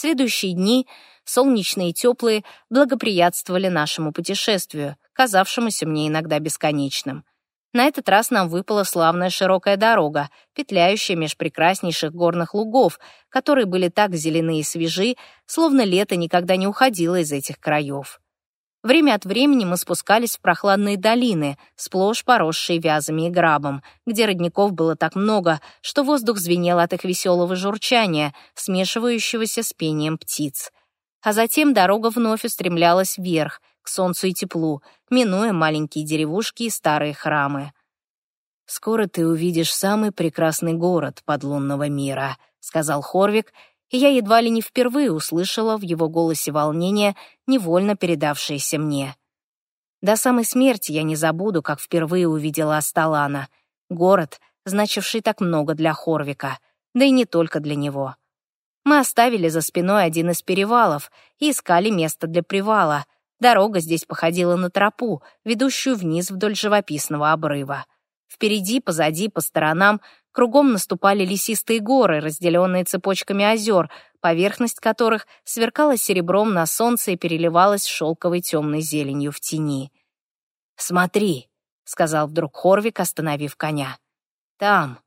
Следующие дни, солнечные и теплые, благоприятствовали нашему путешествию, казавшемуся мне иногда бесконечным. На этот раз нам выпала славная широкая дорога, петляющая меж прекраснейших горных лугов, которые были так зелены и свежи, словно лето никогда не уходило из этих краев. Время от времени мы спускались в прохладные долины, сплошь поросшие вязами и грабом, где родников было так много, что воздух звенел от их веселого журчания, смешивающегося с пением птиц. А затем дорога вновь устремлялась вверх, к солнцу и теплу, минуя маленькие деревушки и старые храмы. «Скоро ты увидишь самый прекрасный город подлунного мира», — сказал Хорвик, и я едва ли не впервые услышала в его голосе волнение, невольно передавшееся мне. До самой смерти я не забуду, как впервые увидела Асталана, город, значивший так много для Хорвика, да и не только для него. Мы оставили за спиной один из перевалов и искали место для привала — Дорога здесь походила на тропу, ведущую вниз вдоль живописного обрыва. Впереди, позади, по сторонам кругом наступали лесистые горы, разделенные цепочками озер, поверхность которых сверкала серебром на солнце и переливалась шелковой темной зеленью в тени. «Смотри», — сказал вдруг Хорвик, остановив коня. «Там».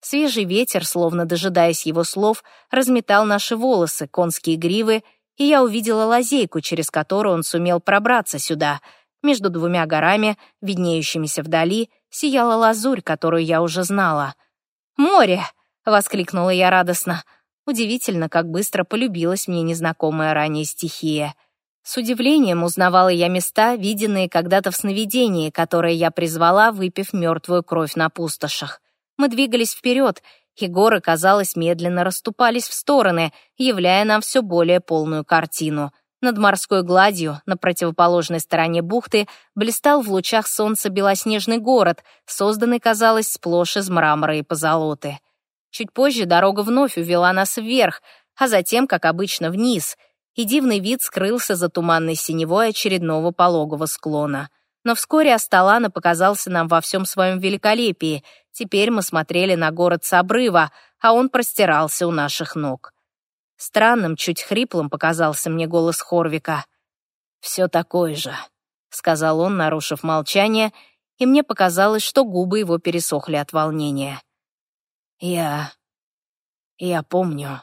Свежий ветер, словно дожидаясь его слов, разметал наши волосы, конские гривы — и я увидела лазейку, через которую он сумел пробраться сюда. Между двумя горами, виднеющимися вдали, сияла лазурь, которую я уже знала. «Море!» — воскликнула я радостно. Удивительно, как быстро полюбилась мне незнакомая ранее стихия. С удивлением узнавала я места, виденные когда-то в сновидении, которые я призвала, выпив мертвую кровь на пустошах. Мы двигались вперед, и горы, казалось, медленно расступались в стороны, являя нам все более полную картину. Над морской гладью, на противоположной стороне бухты, блистал в лучах солнца белоснежный город, созданный, казалось, сплошь из мрамора и позолоты. Чуть позже дорога вновь увела нас вверх, а затем, как обычно, вниз, и дивный вид скрылся за туманной синевой очередного пологого склона. Но вскоре Асталана показался нам во всем своем великолепии. Теперь мы смотрели на город с обрыва, а он простирался у наших ног. Странным, чуть хриплым показался мне голос Хорвика. «Все такое же», — сказал он, нарушив молчание, и мне показалось, что губы его пересохли от волнения. «Я... я помню».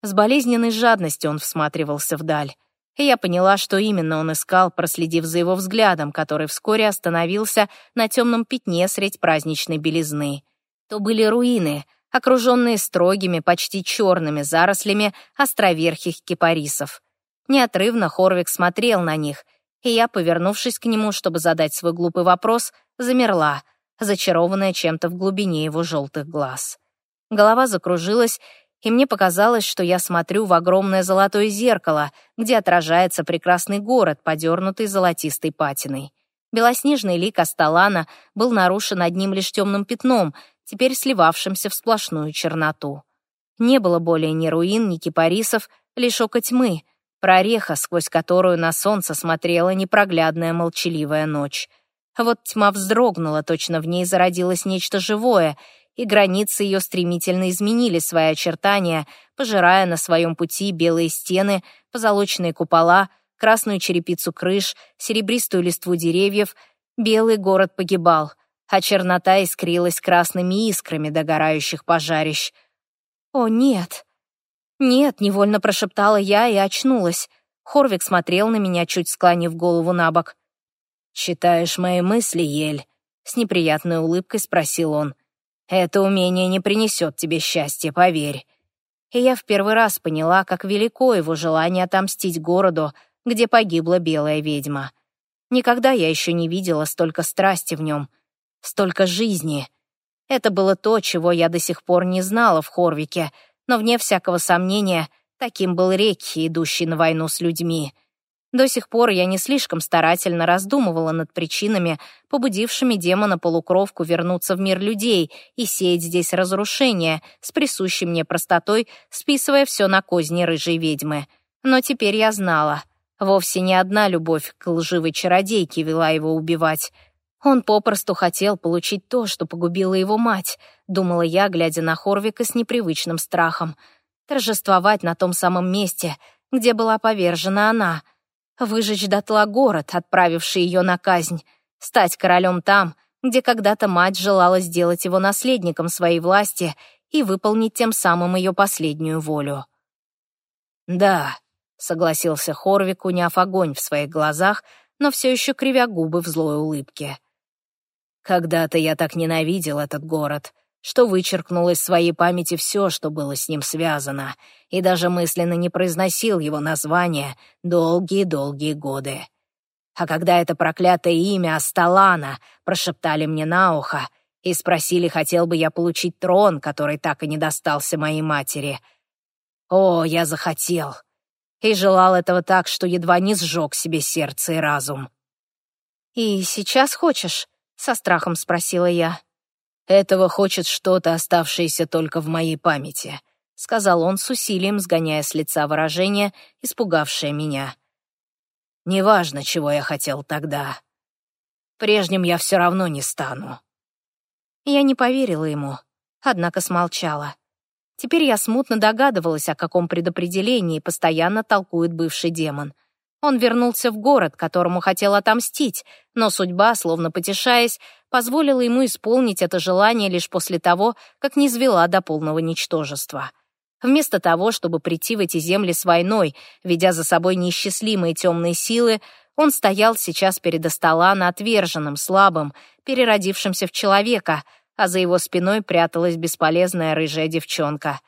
С болезненной жадностью он всматривался вдаль и я поняла, что именно он искал, проследив за его взглядом, который вскоре остановился на темном пятне средь праздничной белизны. То были руины, окруженные строгими, почти черными зарослями островерхих кипарисов. Неотрывно Хорвик смотрел на них, и я, повернувшись к нему, чтобы задать свой глупый вопрос, замерла, зачарованная чем-то в глубине его желтых глаз. Голова закружилась, и мне показалось, что я смотрю в огромное золотое зеркало, где отражается прекрасный город, подернутый золотистой патиной. Белоснежный лик Асталана был нарушен одним лишь темным пятном, теперь сливавшимся в сплошную черноту. Не было более ни руин, ни кипарисов, лишь око тьмы, прореха, сквозь которую на солнце смотрела непроглядная молчаливая ночь. Вот тьма вздрогнула, точно в ней зародилось нечто живое — и границы ее стремительно изменили свои очертания, пожирая на своем пути белые стены, позолоченные купола, красную черепицу крыш, серебристую листву деревьев. Белый город погибал, а чернота искрилась красными искрами догорающих пожарищ. «О, нет!» «Нет», — невольно прошептала я и очнулась. Хорвик смотрел на меня, чуть склонив голову на бок. «Читаешь мои мысли, Ель?» — с неприятной улыбкой спросил он. Это умение не принесет тебе счастья, поверь. И я в первый раз поняла, как велико его желание отомстить городу, где погибла белая ведьма. Никогда я еще не видела столько страсти в нем, столько жизни. Это было то, чего я до сих пор не знала в Хорвике, но, вне всякого сомнения, таким был Рекхи, идущий на войну с людьми. До сих пор я не слишком старательно раздумывала над причинами, побудившими демона-полукровку вернуться в мир людей и сеять здесь разрушение, с присущей мне простотой, списывая все на козни рыжей ведьмы. Но теперь я знала. Вовсе не одна любовь к лживой чародейке вела его убивать. Он попросту хотел получить то, что погубила его мать, думала я, глядя на Хорвика с непривычным страхом. торжествовать на том самом месте, где была повержена она, выжечь дотла город, отправивший ее на казнь, стать королем там, где когда-то мать желала сделать его наследником своей власти и выполнить тем самым ее последнюю волю. «Да», — согласился Хорвик, уняв огонь в своих глазах, но все еще кривя губы в злой улыбке. «Когда-то я так ненавидел этот город, что вычеркнул из своей памяти все, что было с ним связано, и даже мысленно не произносил его название долгие-долгие годы. А когда это проклятое имя Асталана прошептали мне на ухо и спросили, хотел бы я получить трон, который так и не достался моей матери. О, я захотел. И желал этого так, что едва не сжег себе сердце и разум. «И сейчас хочешь?» — со страхом спросила я. Этого хочет что-то, оставшееся только в моей памяти», — сказал он с усилием, сгоняя с лица выражение, испугавшее меня. «Неважно, чего я хотел тогда. Прежним я все равно не стану». Я не поверила ему, однако смолчала. Теперь я смутно догадывалась, о каком предопределении постоянно толкует бывший демон. Он вернулся в город, которому хотел отомстить, но судьба, словно потешаясь, позволила ему исполнить это желание лишь после того, как не низвела до полного ничтожества. Вместо того, чтобы прийти в эти земли с войной, ведя за собой неисчислимые темные силы, он стоял сейчас перед Асталана отверженным, слабым, переродившимся в человека, а за его спиной пряталась бесполезная рыжая девчонка.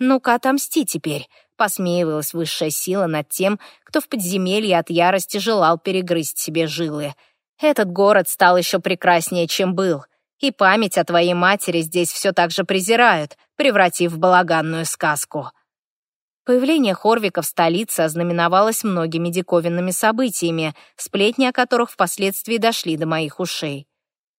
«Ну-ка, отомсти теперь», Посмеивалась высшая сила над тем, кто в подземелье от ярости желал перегрызть себе жилы. Этот город стал еще прекраснее, чем был. И память о твоей матери здесь все так же презирают, превратив в балаганную сказку. Появление Хорвика в столице ознаменовалось многими диковинными событиями, сплетни о которых впоследствии дошли до моих ушей.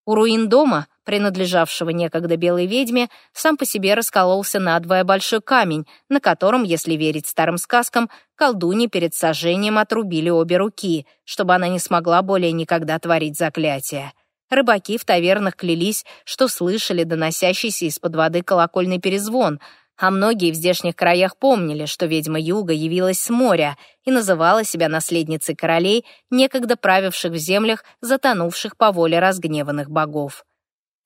У руин дома принадлежавшего некогда белой ведьме, сам по себе раскололся надвое большой камень, на котором, если верить старым сказкам, колдуне перед сожжением отрубили обе руки, чтобы она не смогла более никогда творить заклятия. Рыбаки в тавернах клялись, что слышали доносящийся из-под воды колокольный перезвон, а многие в здешних краях помнили, что ведьма Юга явилась с моря и называла себя наследницей королей, некогда правивших в землях, затонувших по воле разгневанных богов.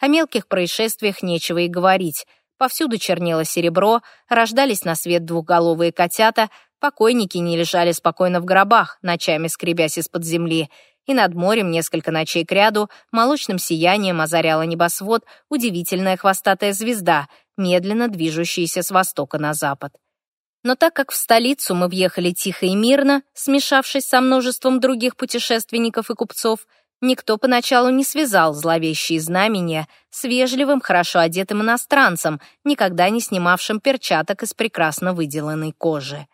О мелких происшествиях нечего и говорить. Повсюду чернело серебро, рождались на свет двухголовые котята, покойники не лежали спокойно в гробах, ночами скребясь из-под земли, и над морем несколько ночей кряду молочным сиянием озаряла небосвод удивительная хвостатая звезда, медленно движущаяся с востока на запад. Но так как в столицу мы въехали тихо и мирно, смешавшись со множеством других путешественников и купцов, Никто поначалу не связал зловещие знамения с вежливым, хорошо одетым иностранцем, никогда не снимавшим перчаток из прекрасно выделанной кожи.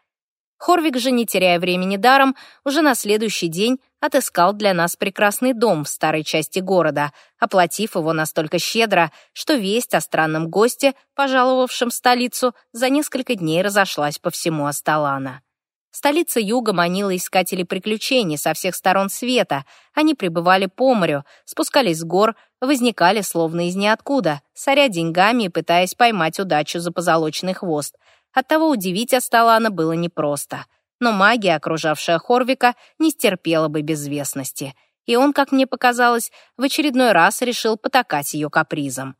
Хорвик же, не теряя времени даром, уже на следующий день отыскал для нас прекрасный дом в старой части города, оплатив его настолько щедро, что весть о странном госте, пожаловавшем столицу, за несколько дней разошлась по всему Асталана. Столица юга манила искателей приключений со всех сторон света. Они прибывали по морю, спускались с гор, возникали словно из ниоткуда, соря деньгами и пытаясь поймать удачу за позолоченный хвост. Оттого удивить Асталана было непросто. Но магия, окружавшая Хорвика, не стерпела бы безвестности. И он, как мне показалось, в очередной раз решил потакать ее капризом.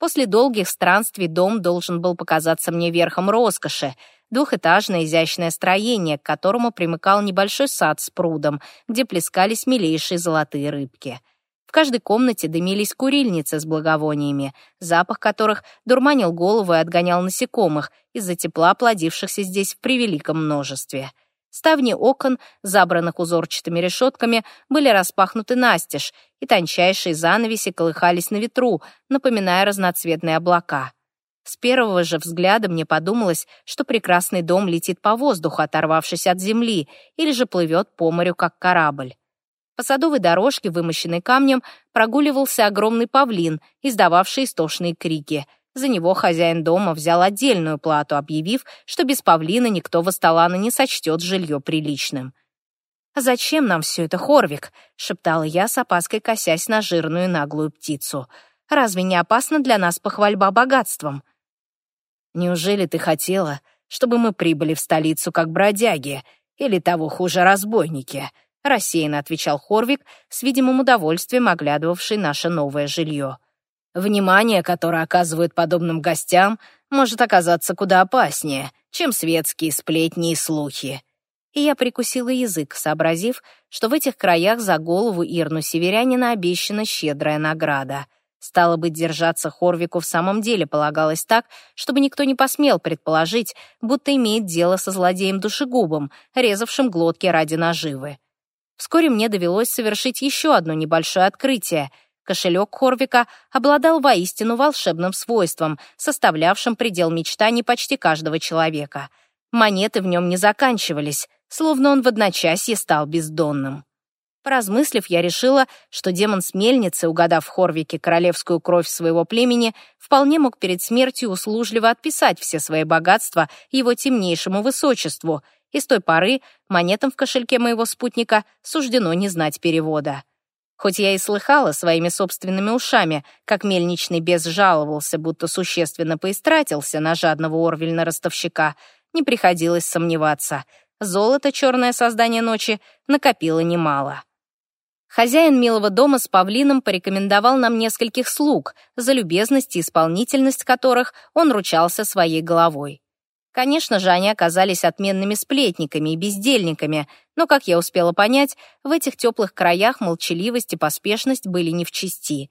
После долгих странствий дом должен был показаться мне верхом роскоши, двухэтажное изящное строение, к которому примыкал небольшой сад с прудом, где плескались милейшие золотые рыбки. В каждой комнате дымились курильницы с благовониями, запах которых дурманил голову и отгонял насекомых из-за тепла, плодившихся здесь в превеликом множестве. Ставни окон, забранных узорчатыми решетками, были распахнуты настежь, и тончайшие занавеси колыхались на ветру, напоминая разноцветные облака. С первого же взгляда мне подумалось, что прекрасный дом летит по воздуху, оторвавшись от земли, или же плывет по морю, как корабль. По садовой дорожке, вымощенной камнем, прогуливался огромный павлин, издававший истошные крики — за него хозяин дома взял отдельную плату, объявив, что без павлина никто в Асталана не сочтет жилье приличным. «Зачем нам все это, Хорвик?» — шептала я, с опаской косясь на жирную наглую птицу. «Разве не опасно для нас похвальба богатством?» «Неужели ты хотела, чтобы мы прибыли в столицу как бродяги, или того хуже разбойники», — рассеянно отвечал Хорвик, с видимым удовольствием оглядывавший наше новое жилье. «Внимание, которое оказывают подобным гостям, может оказаться куда опаснее, чем светские сплетни и слухи». И я прикусила язык, сообразив, что в этих краях за голову Ирну Северянина обещана щедрая награда — Стало быть, держаться Хорвику в самом деле полагалось так, чтобы никто не посмел предположить, будто имеет дело со злодеем-душегубом, резавшим глотки ради наживы. Вскоре мне довелось совершить еще одно небольшое открытие. Кошелек Хорвика обладал воистину волшебным свойством, составлявшим предел мечтаний почти каждого человека. Монеты в нем не заканчивались, словно он в одночасье стал бездонным. Поразмыслив, я решила, что демон с мельницы, угадав Хорвике королевскую кровь своего племени, вполне мог перед смертью услужливо отписать все свои богатства его темнейшему высочеству, и с той поры монетам в кошельке моего спутника суждено не знать перевода. Хоть я и слыхала своими собственными ушами, как мельничный бес жаловался, будто существенно поистратился на жадного Орвельна-ростовщика, не приходилось сомневаться. Золото, черное создание ночи, накопило немало. Хозяин милого дома с павлином порекомендовал нам нескольких слуг, за любезность и исполнительность которых он ручался своей головой. Конечно же, они оказались отменными сплетниками и бездельниками, но, как я успела понять, в этих теплых краях молчаливость и поспешность были не в чести.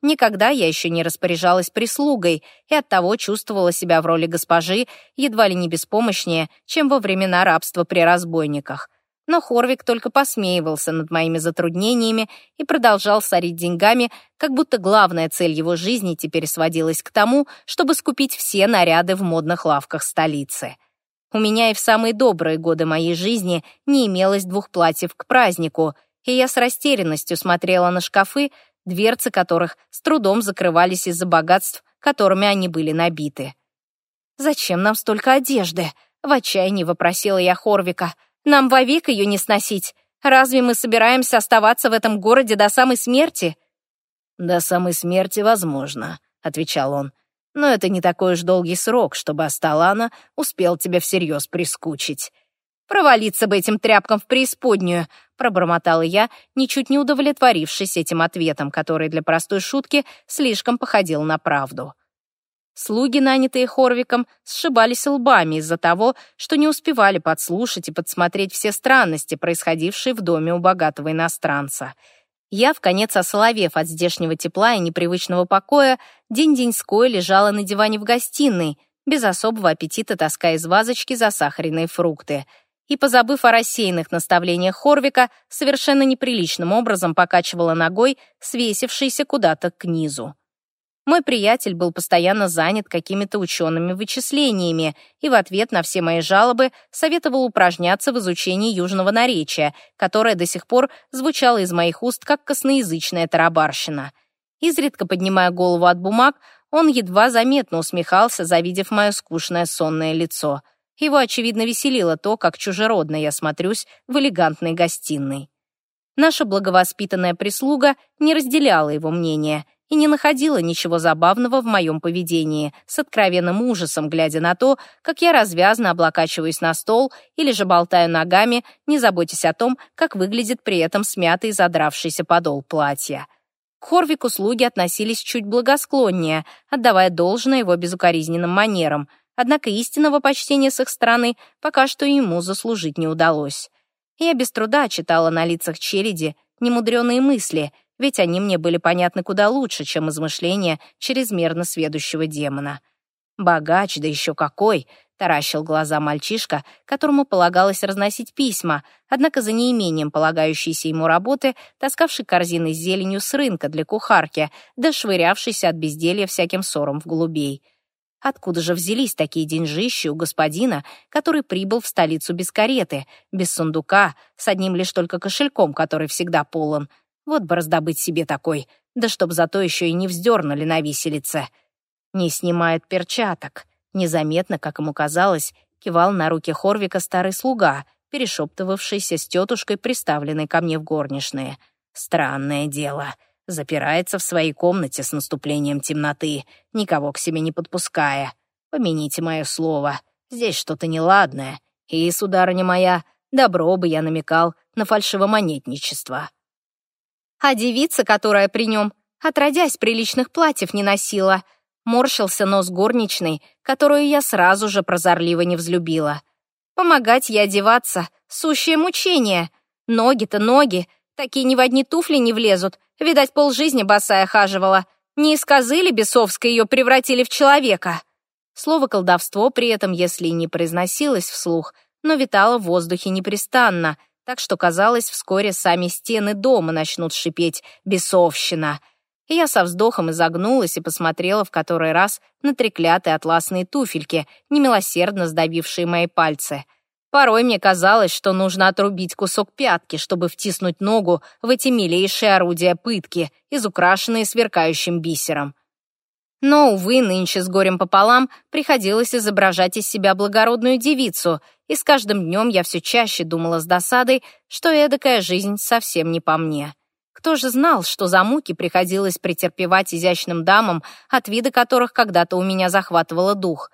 Никогда я еще не распоряжалась прислугой и оттого чувствовала себя в роли госпожи едва ли не беспомощнее, чем во времена рабства при разбойниках — но Хорвик только посмеивался над моими затруднениями и продолжал сорить деньгами, как будто главная цель его жизни теперь сводилась к тому, чтобы скупить все наряды в модных лавках столицы. У меня и в самые добрые годы моей жизни не имелось двух платьев к празднику, и я с растерянностью смотрела на шкафы, дверцы которых с трудом закрывались из-за богатств, которыми они были набиты. «Зачем нам столько одежды?» — в отчаянии вопросила я Хорвика — нам вовек ее не сносить. Разве мы собираемся оставаться в этом городе до самой смерти?» «До самой смерти возможно», — отвечал он. «Но это не такой уж долгий срок, чтобы Асталана успел тебя всерьез прискучить». «Провалиться бы этим тряпкам в преисподнюю», — пробормотала я, ничуть не удовлетворившись этим ответом, который для простой шутки слишком походил на правду. Слуги, нанятые Хорвиком, сшибались лбами из-за того, что не успевали подслушать и подсмотреть все странности, происходившие в доме у богатого иностранца. Я, в конец осоловев от здешнего тепла и непривычного покоя, день-деньской лежала на диване в гостиной, без особого аппетита таская из вазочки засахаренные фрукты. И, позабыв о рассеянных наставлениях Хорвика, совершенно неприличным образом покачивала ногой, свесившейся куда-то к низу. Мой приятель был постоянно занят какими-то учеными вычислениями и в ответ на все мои жалобы советовал упражняться в изучении южного наречия, которое до сих пор звучало из моих уст как косноязычная тарабарщина. Изредка поднимая голову от бумаг, он едва заметно усмехался, завидев мое скучное сонное лицо. Его, очевидно, веселило то, как чужеродно я смотрюсь в элегантной гостиной. Наша благовоспитанная прислуга не разделяла его мнения — и не находила ничего забавного в моем поведении, с откровенным ужасом глядя на то, как я развязно облокачиваюсь на стол или же болтаю ногами, не заботясь о том, как выглядит при этом смятый задравшийся подол платья. К Хорвику слуги относились чуть благосклоннее, отдавая должное его безукоризненным манерам, однако истинного почтения с их стороны пока что ему заслужить не удалось. Я без труда читала на лицах череди немудреные мысли — ведь они мне были понятны куда лучше, чем измышления чрезмерно сведущего демона. «Богач, да еще какой!» — таращил глаза мальчишка, которому полагалось разносить письма, однако за неимением полагающейся ему работы, таскавший корзины с зеленью с рынка для кухарки, да швырявшийся от безделья всяким ссором в голубей. Откуда же взялись такие деньжищи у господина, который прибыл в столицу без кареты, без сундука, с одним лишь только кошельком, который всегда полон, вот бы раздобыть себе такой, да чтоб зато еще и не вздернули на виселице. Не снимает перчаток. Незаметно, как ему казалось, кивал на руки Хорвика старый слуга, перешептывавшийся с тетушкой, приставленной ко мне в горничные. Странное дело. Запирается в своей комнате с наступлением темноты, никого к себе не подпуская. Помяните мое слово. Здесь что-то неладное, и, сударыня моя, добро бы я намекал на фальшивомонетничество. А девица, которая при нем, отродясь, приличных платьев не носила, морщился нос горничной, которую я сразу же прозорливо не взлюбила. Помогать ей одеваться — сущее мучение. Ноги-то ноги, такие ни в одни туфли не влезут. Видать, полжизни босая хаживала. Не из козы ли бесовской ее превратили в человека? Слово «колдовство» при этом, если и не произносилось вслух, но витало в воздухе непрестанно, так что, казалось, вскоре сами стены дома начнут шипеть «бесовщина». Я со вздохом изогнулась и посмотрела в который раз на треклятые атласные туфельки, немилосердно сдавившие мои пальцы. Порой мне казалось, что нужно отрубить кусок пятки, чтобы втиснуть ногу в эти милейшие орудия пытки, изукрашенные сверкающим бисером. Но, увы, нынче с горем пополам приходилось изображать из себя благородную девицу, и с каждым днем я все чаще думала с досадой, что эдакая жизнь совсем не по мне. Кто же знал, что за муки приходилось претерпевать изящным дамам, от вида которых когда-то у меня захватывало дух.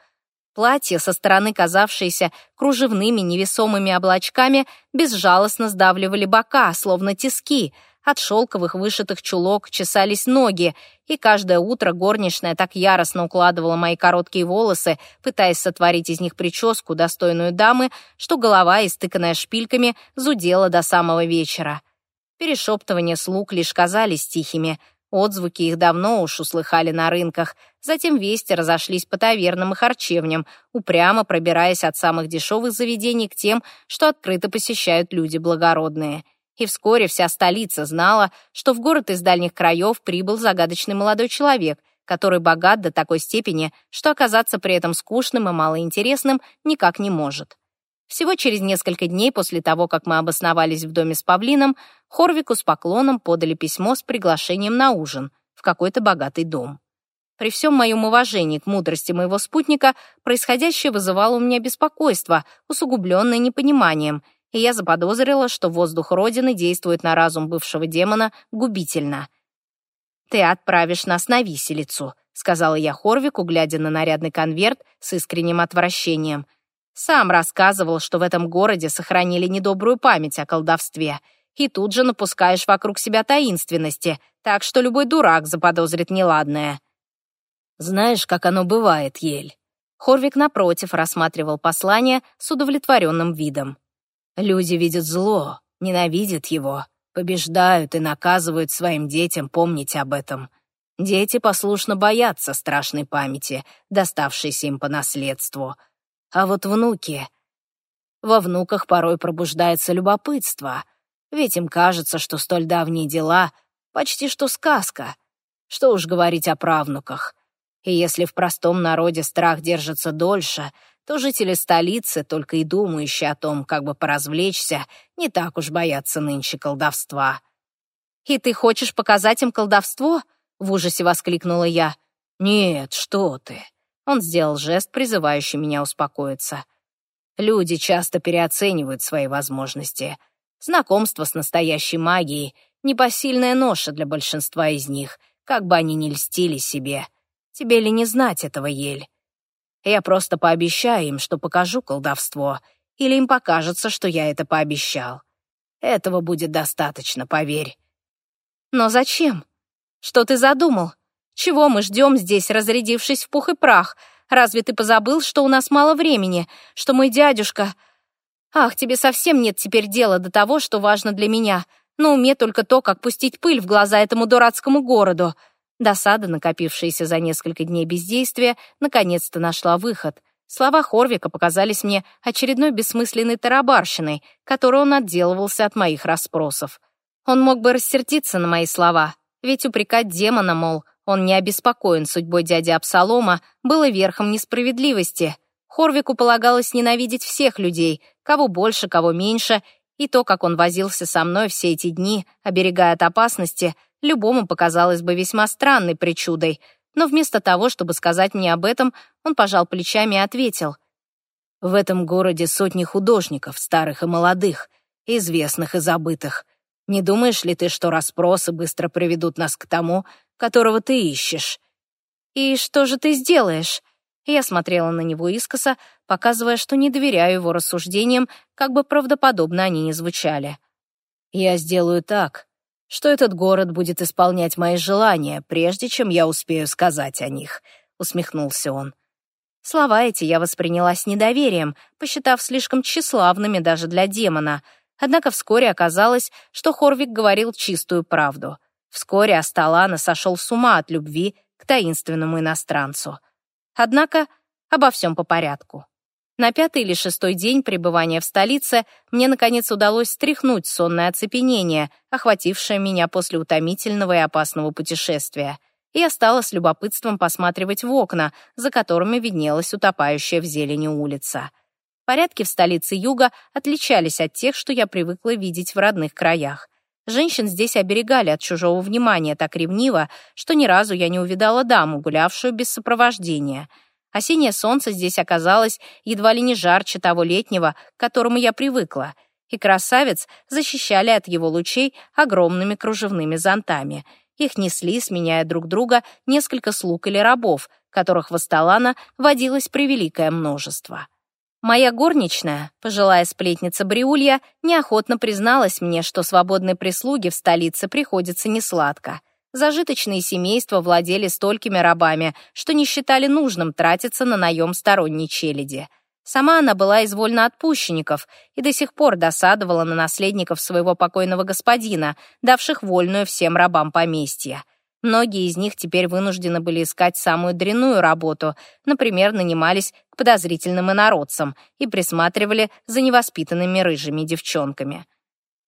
Платья, со стороны казавшиеся кружевными невесомыми облачками, безжалостно сдавливали бока, словно тиски — от шелковых вышитых чулок чесались ноги, и каждое утро горничная так яростно укладывала мои короткие волосы, пытаясь сотворить из них прическу, достойную дамы, что голова, истыканная шпильками, зудела до самого вечера. Перешептывания слуг лишь казались тихими, отзвуки их давно уж услыхали на рынках, затем вести разошлись по тавернам и харчевням, упрямо пробираясь от самых дешевых заведений к тем, что открыто посещают люди благородные — и вскоре вся столица знала, что в город из дальних краев прибыл загадочный молодой человек, который богат до такой степени, что оказаться при этом скучным и малоинтересным никак не может. Всего через несколько дней после того, как мы обосновались в доме с павлином, Хорвику с поклоном подали письмо с приглашением на ужин в какой-то богатый дом. При всем моем уважении к мудрости моего спутника происходящее вызывало у меня беспокойство, усугубленное непониманием — и я заподозрила, что воздух Родины действует на разум бывшего демона губительно. «Ты отправишь нас на виселицу», — сказала я Хорвику, глядя на нарядный конверт с искренним отвращением. «Сам рассказывал, что в этом городе сохранили недобрую память о колдовстве, и тут же напускаешь вокруг себя таинственности, так что любой дурак заподозрит неладное». «Знаешь, как оно бывает, Ель?» Хорвик, напротив, рассматривал послание с удовлетворенным видом. Люди видят зло, ненавидят его, побеждают и наказывают своим детям помнить об этом. Дети послушно боятся страшной памяти, доставшейся им по наследству. А вот внуки... Во внуках порой пробуждается любопытство, ведь им кажется, что столь давние дела — почти что сказка. Что уж говорить о правнуках. И если в простом народе страх держится дольше, то жители столицы, только и думающие о том, как бы поразвлечься, не так уж боятся нынче колдовства. «И ты хочешь показать им колдовство?» — в ужасе воскликнула я. «Нет, что ты!» Он сделал жест, призывающий меня успокоиться. «Люди часто переоценивают свои возможности. Знакомство с настоящей магией — непосильная ноша для большинства из них, как бы они ни льстили себе. Тебе ли не знать этого, Ель? Я просто пообещаю им, что покажу колдовство, или им покажется, что я это пообещал. Этого будет достаточно, поверь. Но зачем? Что ты задумал? Чего мы ждем здесь, разрядившись в пух и прах? Разве ты позабыл, что у нас мало времени, что мой дядюшка... Ах, тебе совсем нет теперь дела до того, что важно для меня. На уме только то, как пустить пыль в глаза этому дурацкому городу. Досада, накопившаяся за несколько дней бездействия, наконец-то нашла выход. Слова Хорвика показались мне очередной бессмысленной тарабарщиной, которой он отделывался от моих расспросов. Он мог бы рассердиться на мои слова, ведь упрекать демона, мол, он не обеспокоен судьбой дяди Абсалома, было верхом несправедливости. Хорвику полагалось ненавидеть всех людей, кого больше, кого меньше, и то, как он возился со мной все эти дни, оберегая от опасности, любому показалось бы весьма странной причудой, но вместо того, чтобы сказать мне об этом, он пожал плечами и ответил. «В этом городе сотни художников, старых и молодых, известных и забытых. Не думаешь ли ты, что расспросы быстро приведут нас к тому, которого ты ищешь?» «И что же ты сделаешь?» я смотрела на него искоса, показывая, что не доверяю его рассуждениям, как бы правдоподобно они ни звучали. «Я сделаю так, что этот город будет исполнять мои желания, прежде чем я успею сказать о них», — усмехнулся он. Слова эти я восприняла с недоверием, посчитав слишком тщеславными даже для демона. Однако вскоре оказалось, что Хорвик говорил чистую правду. Вскоре Асталана сошел с ума от любви к таинственному иностранцу. Однако обо всем по порядку. На пятый или шестой день пребывания в столице мне, наконец, удалось стряхнуть сонное оцепенение, охватившее меня после утомительного и опасного путешествия — я стала с любопытством посматривать в окна, за которыми виднелась утопающая в зелени улица. Порядки в столице юга отличались от тех, что я привыкла видеть в родных краях. Женщин здесь оберегали от чужого внимания так ревниво, что ни разу я не увидала даму, гулявшую без сопровождения. Осеннее солнце здесь оказалось едва ли не жарче того летнего, к которому я привыкла, и красавец защищали от его лучей огромными кружевными зонтами — их несли, сменяя друг друга, несколько слуг или рабов, которых в Асталана водилось превеликое множество. Моя горничная, пожилая сплетница Бриулья, неохотно призналась мне, что свободной прислуги в столице приходится несладко. Зажиточные семейства владели столькими рабами, что не считали нужным тратиться на наем сторонней челяди — Сама она была из вольноотпущенников и до сих пор досадовала на наследников своего покойного господина, давших вольную всем рабам поместья. Многие из них теперь вынуждены были искать самую дрянную работу, например, нанимались к подозрительным инородцам и присматривали за невоспитанными рыжими девчонками.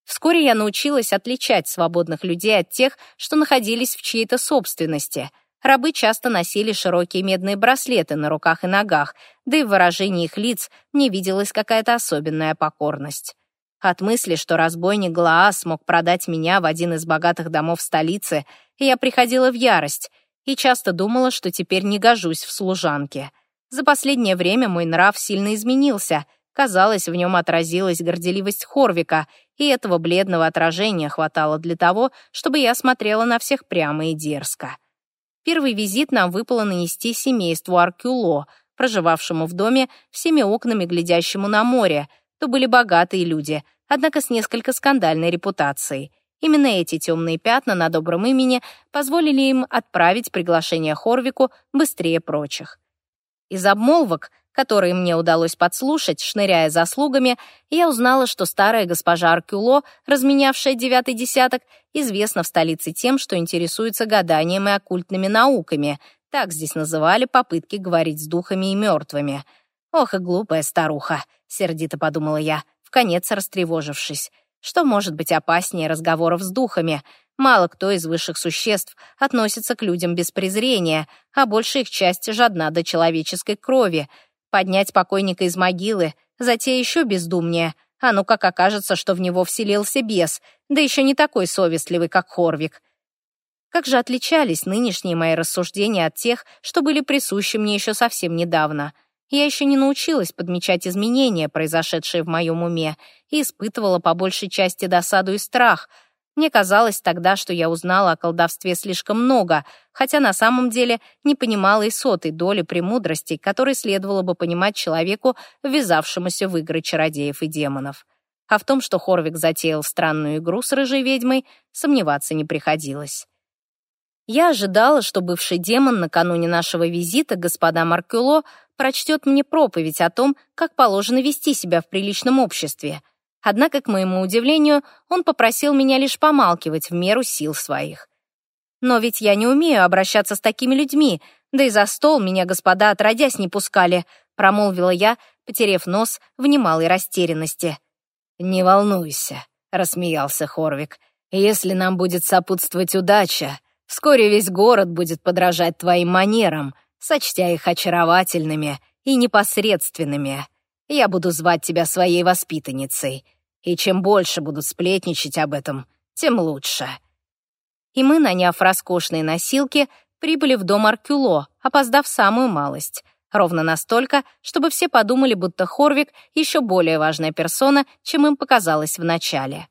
Вскоре я научилась отличать свободных людей от тех, что находились в чьей-то собственности — Рабы часто носили широкие медные браслеты на руках и ногах, да и в выражении их лиц мне виделась какая-то особенная покорность. От мысли, что разбойник Глаас мог продать меня в один из богатых домов столицы, я приходила в ярость и часто думала, что теперь не гожусь в служанке. За последнее время мой нрав сильно изменился. Казалось, в нем отразилась горделивость Хорвика, и этого бледного отражения хватало для того, чтобы я смотрела на всех прямо и дерзко. Первый визит нам выпало нанести семейству Аркюло, проживавшему в доме всеми окнами, глядящему на море. То были богатые люди, однако с несколько скандальной репутацией. Именно эти темные пятна на добром имени позволили им отправить приглашение Хорвику быстрее прочих. Из обмолвок которые мне удалось подслушать, шныряя заслугами, я узнала, что старая госпожа Аркюло, разменявшая девятый десяток, известна в столице тем, что интересуется гаданием и оккультными науками. Так здесь называли попытки говорить с духами и мертвыми. «Ох и глупая старуха», — сердито подумала я, вконец растревожившись. Что может быть опаснее разговоров с духами? Мало кто из высших существ относится к людям без презрения, а большая их часть жадна до человеческой крови — Поднять покойника из могилы, затея еще бездумнее. А ну как окажется, что в него вселился бес, да еще не такой совестливый, как Хорвик. Как же отличались нынешние мои рассуждения от тех, что были присущи мне еще совсем недавно. Я еще не научилась подмечать изменения, произошедшие в моем уме, и испытывала по большей части досаду и страх — мне казалось тогда, что я узнала о колдовстве слишком много, хотя на самом деле не понимала и сотой доли премудростей, которые следовало бы понимать человеку, ввязавшемуся в игры чародеев и демонов. А в том, что Хорвик затеял странную игру с рыжей ведьмой, сомневаться не приходилось. Я ожидала, что бывший демон накануне нашего визита господа Маркюло прочтет мне проповедь о том, как положено вести себя в приличном обществе — Однако, к моему удивлению, он попросил меня лишь помалкивать в меру сил своих. Но ведь я не умею обращаться с такими людьми, да и за стол меня господа отродясь не пускали, промолвила я, потерев нос в немалой растерянности. «Не волнуйся», — рассмеялся Хорвик. «Если нам будет сопутствовать удача, вскоре весь город будет подражать твоим манерам, сочтя их очаровательными и непосредственными. Я буду звать тебя своей воспитанницей. И чем больше будут сплетничать об этом, тем лучше». И мы, наняв роскошные носилки, прибыли в дом Аркюло, опоздав самую малость. Ровно настолько, чтобы все подумали, будто Хорвик еще более важная персона, чем им показалось вначале.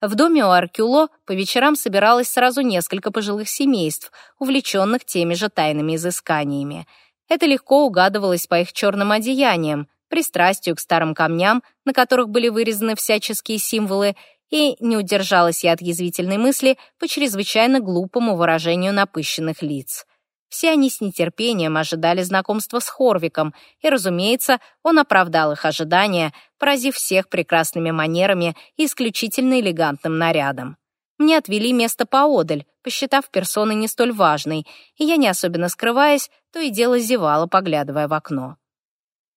В доме у Аркюло по вечерам собиралось сразу несколько пожилых семейств, увлеченных теми же тайными изысканиями — Это легко угадывалось по их черным одеяниям, пристрастию к старым камням, на которых были вырезаны всяческие символы, и не удержалась я от язвительной мысли по чрезвычайно глупому выражению напыщенных лиц. Все они с нетерпением ожидали знакомства с Хорвиком, и, разумеется, он оправдал их ожидания, поразив всех прекрасными манерами и исключительно элегантным нарядом. Мне отвели место поодаль, посчитав персоны не столь важной, и я, не особенно скрываясь, то и дело зевала, поглядывая в окно.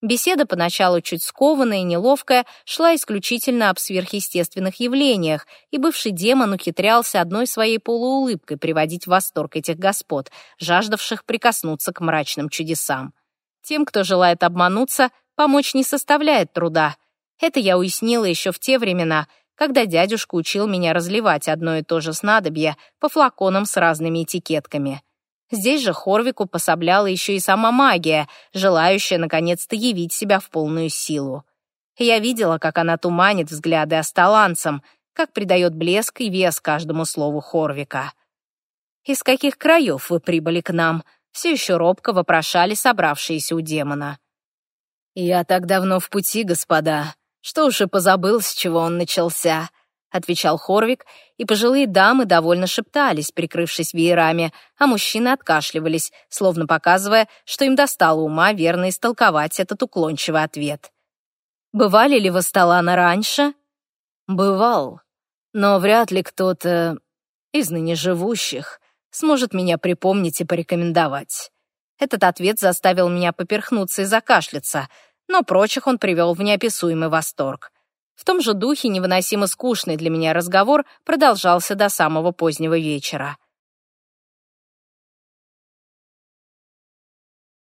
Беседа, поначалу чуть скованная и неловкая, шла исключительно об сверхъестественных явлениях, и бывший демон ухитрялся одной своей полуулыбкой приводить в восторг этих господ, жаждавших прикоснуться к мрачным чудесам. Тем, кто желает обмануться, помочь не составляет труда. Это я уяснила еще в те времена, когда дядюшка учил меня разливать одно и то же снадобье по флаконам с разными этикетками. Здесь же Хорвику пособляла еще и сама магия, желающая наконец-то явить себя в полную силу. Я видела, как она туманит взгляды осталанцам, как придает блеск и вес каждому слову Хорвика. «Из каких краев вы прибыли к нам?» все еще робко вопрошали собравшиеся у демона. «Я так давно в пути, господа, что уж и позабыл, с чего он начался», — отвечал Хорвик, и пожилые дамы довольно шептались, прикрывшись веерами, а мужчины откашливались, словно показывая, что им достало ума верно истолковать этот уклончивый ответ. «Бывали ли вы Сталана раньше?» «Бывал, но вряд ли кто-то из ныне живущих сможет меня припомнить и порекомендовать». Этот ответ заставил меня поперхнуться и закашляться, но прочих он привел в неописуемый восторг. В том же духе невыносимо скучный для меня разговор продолжался до самого позднего вечера.